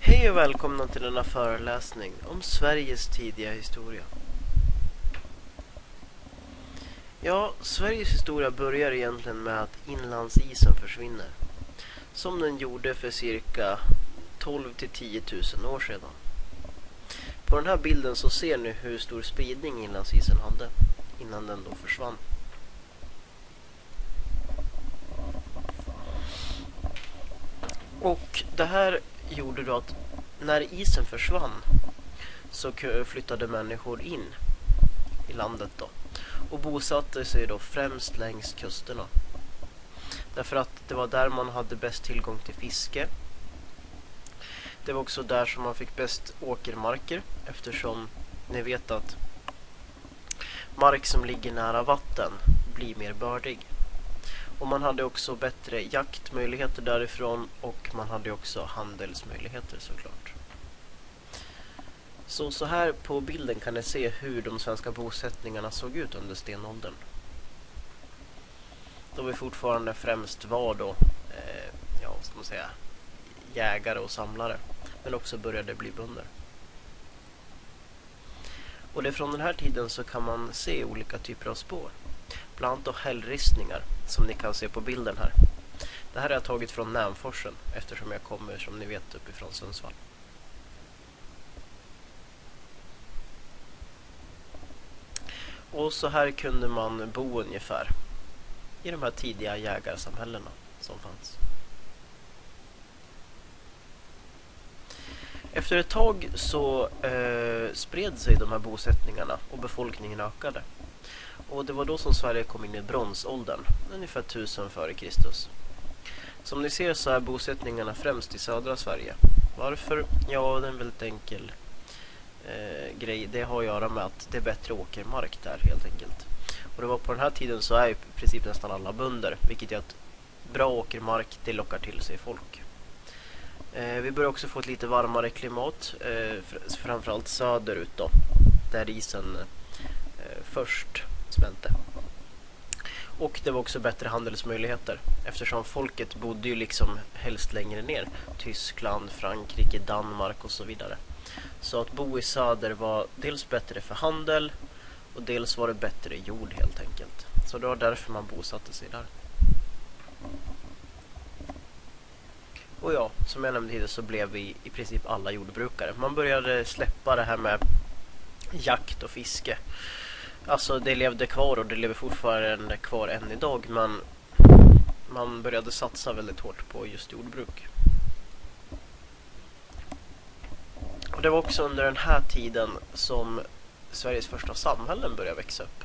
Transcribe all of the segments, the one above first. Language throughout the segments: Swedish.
Hej och välkomna till denna föreläsning om Sveriges tidiga historia. Ja, Sveriges historia börjar egentligen med att inlandsisen försvinner. Som den gjorde för cirka 12 till 10 000 år sedan. På den här bilden så ser ni hur stor spridning inlandsisen hade innan den då försvann. Och det här gjorde då att när isen försvann så flyttade människor in i landet då och bosatte sig då främst längs kusterna. Därför att det var där man hade bäst tillgång till fiske. Det var också där som man fick bäst åkermarker eftersom ni vet att mark som ligger nära vatten blir mer bördig. Och man hade också bättre jaktmöjligheter därifrån och man hade också handelsmöjligheter såklart. Så, så här på bilden kan ni se hur de svenska bosättningarna såg ut under stenåldern. Då vi fortfarande främst var då, eh, ja vad ska man säga, jägare och samlare. Men också började bli bönder. Och det från den här tiden så kan man se olika typer av spår. Bland annat hällristningar som ni kan se på bilden här. Det här har jag tagit från Nämforsen eftersom jag kommer som ni vet uppifrån Sundsvall. Och så här kunde man bo ungefär i de här tidiga jägarsamhällena som fanns. Efter ett tag så eh, spred sig de här bosättningarna och befolkningen ökade. Och det var då som Sverige kom in i bronsåldern, ungefär 1000 före Kristus. Som ni ser så är bosättningarna främst i södra Sverige. Varför? Ja, det är en väldigt enkel eh, grej. Det har att göra med att det är bättre åkermark där helt enkelt. Och det var på den här tiden så är i princip nästan alla bönder, vilket gör att bra åkermark, det lockar till sig folk. Eh, vi börjar också få ett lite varmare klimat, eh, framförallt söderut då, där isen eh, först smälte. Och det var också bättre handelsmöjligheter eftersom folket bodde ju liksom helst längre ner. Tyskland, Frankrike, Danmark och så vidare. Så att bo i söder var dels bättre för handel och dels var det bättre jord helt enkelt. Så det var därför man bosatte sig där. Och ja, som jag nämnde tidigare så blev vi i princip alla jordbrukare. Man började släppa det här med jakt och fiske. Alltså det levde kvar och det lever fortfarande kvar än idag men man började satsa väldigt hårt på just jordbruk. Och det var också under den här tiden som Sveriges första samhällen började växa upp.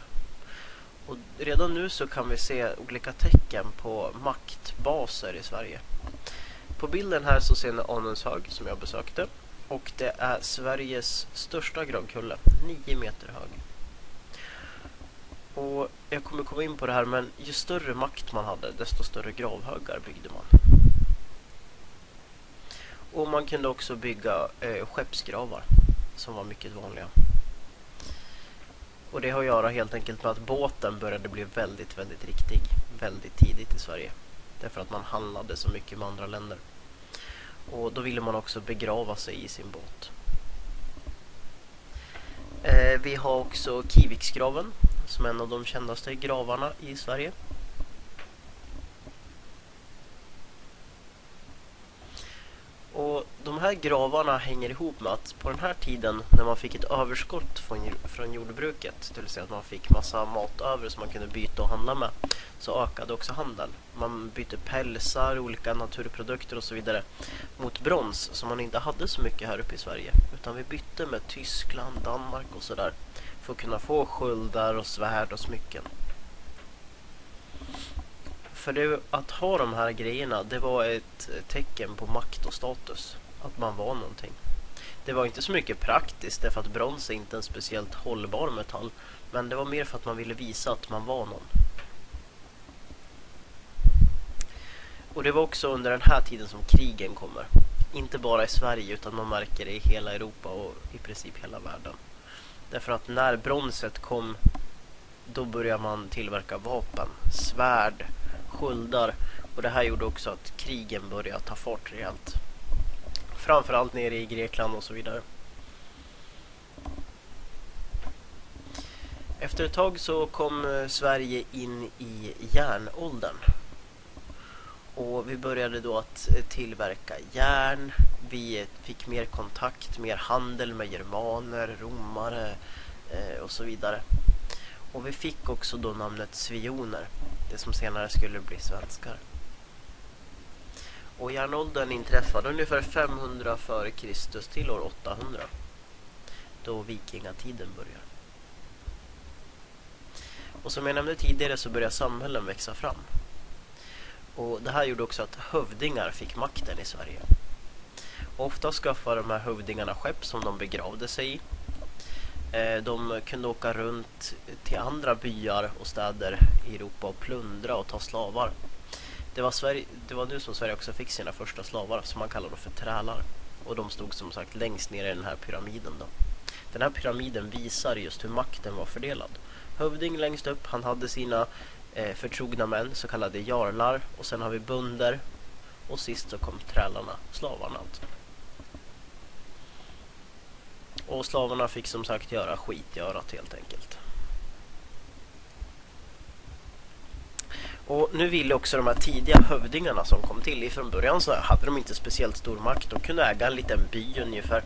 Och redan nu så kan vi se olika tecken på maktbaser i Sverige. På bilden här så ser ni Anundshög som jag besökte. Och det är Sveriges största gravkulle, 9 meter hög. Och jag kommer komma in på det här men ju större makt man hade desto större gravhögar byggde man. Och man kunde också bygga eh, skeppsgravar som var mycket vanliga. Och det har att göra helt enkelt med att båten började bli väldigt, väldigt riktig väldigt tidigt i Sverige. Därför att man handlade så mycket med andra länder. Och då ville man också begrava sig i sin båt. Eh, vi har också Kiviksgraven som är en av de kändaste gravarna i Sverige. Och de här gravarna hänger ihop med att på den här tiden när man fick ett överskott från, från jordbruket, det vill säga att man fick massa mat över som man kunde byta och handla med, så ökade också handeln. Man bytte pälsar, olika naturprodukter och så vidare mot brons som man inte hade så mycket här uppe i Sverige. Utan vi bytte med Tyskland, Danmark och sådär för att kunna få sköldar och svärd och smycken. För det, att ha de här grejerna, det var ett tecken på makt och status. Att man var någonting. Det var inte så mycket praktiskt därför att brons är inte en speciellt hållbar metall. Men det var mer för att man ville visa att man var någon. Och det var också under den här tiden som krigen kommer. Inte bara i Sverige utan man märker det i hela Europa och i princip hela världen. Därför att när bronset kom då började man tillverka vapen, svärd, sköldar och det här gjorde också att krigen började ta fart rejält. framförallt nere i Grekland och så vidare. Efter ett tag så kom eh, Sverige in i järnåldern. Och vi började då att eh, tillverka järn. Vi eh, fick mer kontakt, mer handel med germaner, romare eh, och så vidare. Och vi fick också då namnet svioner, det som senare skulle bli svenskar. Och järnåldern inträffade ungefär 500 f.Kr. till år 800, då vikingatiden börjar. Och som jag nämnde tidigare så börjar samhällen växa fram. Och det här gjorde också att hövdingar fick makten i Sverige. ofta skaffade de här hövdingarna skepp som de begravde sig i. Eh, de kunde åka runt till andra byar och städer i Europa och plundra och ta slavar. Det var, Sverige, det var nu som Sverige också fick sina första slavar som man kallar för trälar. Och de stod som sagt längst ner i den här pyramiden. Då. Den här pyramiden visar just hur makten var fördelad. Hövding längst upp, han hade sina eh, förtrogna män, så kallade jarlar. Och sen har vi bunder. Och sist så kom trälarna, slavarna alltså. Och slavarna fick som sagt göra skitgörat helt enkelt. Och nu ville också de här tidiga hövdingarna som kom till. Från början så hade de inte speciellt stor makt. De kunde äga en liten by ungefär.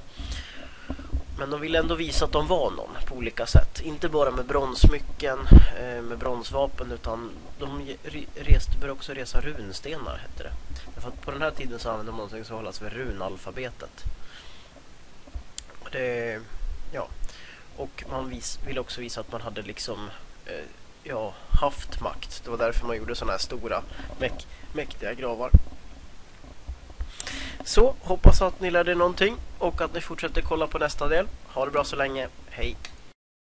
Men de ville ändå visa att de var någon på olika sätt. Inte bara med bronsmycken, eh, med bronsvapen, utan de reste, började också resa runstenar, hette det. Därför att på den här tiden så använde man någonting som kallas för runalfabetet. Det, ja. Och man vis, ville också visa att man hade liksom eh, ja, haft makt. Det var därför man gjorde sådana här stora, mäk, mäktiga gravar. Så, hoppas att ni lärde er någonting och att ni fortsätter kolla på nästa del. Ha det bra så länge. Hej!